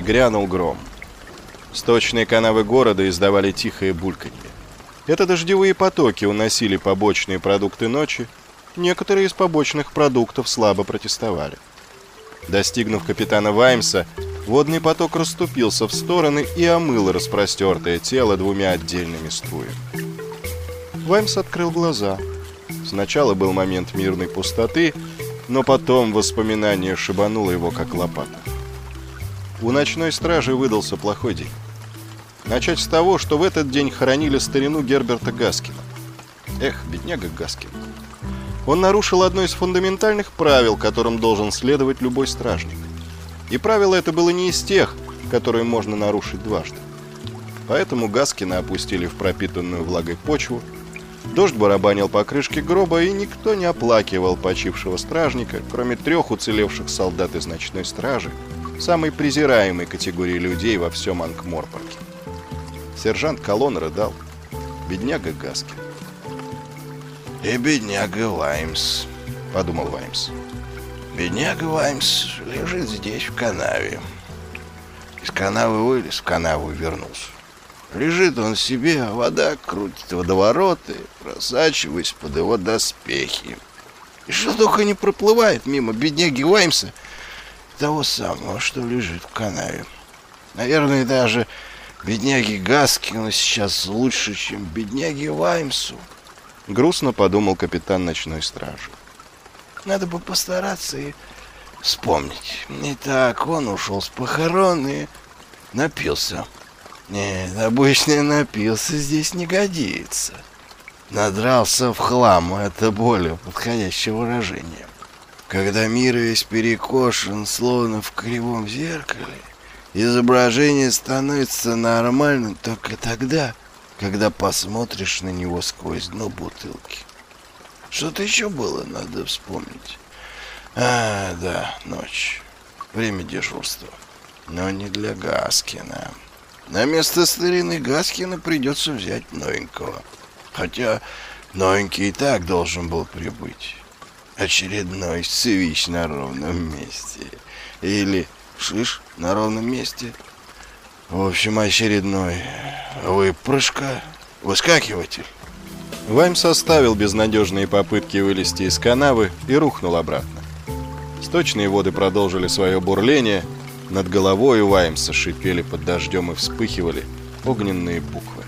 грянул гром. Сточные канавы города издавали тихое бульканье. Это дождевые потоки уносили побочные продукты ночи, некоторые из побочных продуктов слабо протестовали. Достигнув капитана Ваймса, водный поток расступился в стороны и омыл распростертое тело двумя отдельными струями. Ваймс открыл глаза. Сначала был момент мирной пустоты, но потом воспоминание шибануло его как лопата. У ночной стражи выдался плохой день. Начать с того, что в этот день хоронили старину Герберта Гаскина. Эх, бедняга Гаскин. Он нарушил одно из фундаментальных правил, которым должен следовать любой стражник. И правило это было не из тех, которые можно нарушить дважды. Поэтому Гаскина опустили в пропитанную влагой почву, дождь барабанил по крышке гроба, и никто не оплакивал почившего стражника, кроме трех уцелевших солдат из ночной стражи, самой презираемой категории людей во всем Анкморпорке. Сержант Колон рыдал. Бедняга Гаскин. «И бедняга Ваймс», — подумал Ваймс. «Бедняга Ваймс лежит здесь, в канаве. Из канавы вылез, в канаву вернулся. Лежит он себе, а вода крутит водовороты, просачиваясь под его доспехи. И что только не проплывает мимо бедняги Ваймса, того самого, что лежит в канаве. Наверное, даже бедняги Гаскина сейчас лучше, чем бедняги Ваймсу. Грустно подумал капитан ночной стражи. Надо бы постараться и вспомнить. Итак, он ушел с похорон и напился. Нет, обычно напился здесь не годится. Надрался в хлам, это более подходящее выражение. Когда мир весь перекошен, словно в кривом зеркале, изображение становится нормальным только тогда, когда посмотришь на него сквозь дно бутылки. Что-то еще было, надо вспомнить. А, да, ночь. Время дежурства. Но не для Гаскина. На место старины Гаскина придется взять новенького. Хотя новенький и так должен был прибыть. Очередной свищ на ровном месте. Или шиш на ровном месте. В общем, очередной выпрыжка, выскакиватель. Ваймс оставил безнадежные попытки вылезти из канавы и рухнул обратно. Сточные воды продолжили свое бурление. Над головой у Ваймса шипели под дождем и вспыхивали огненные буквы.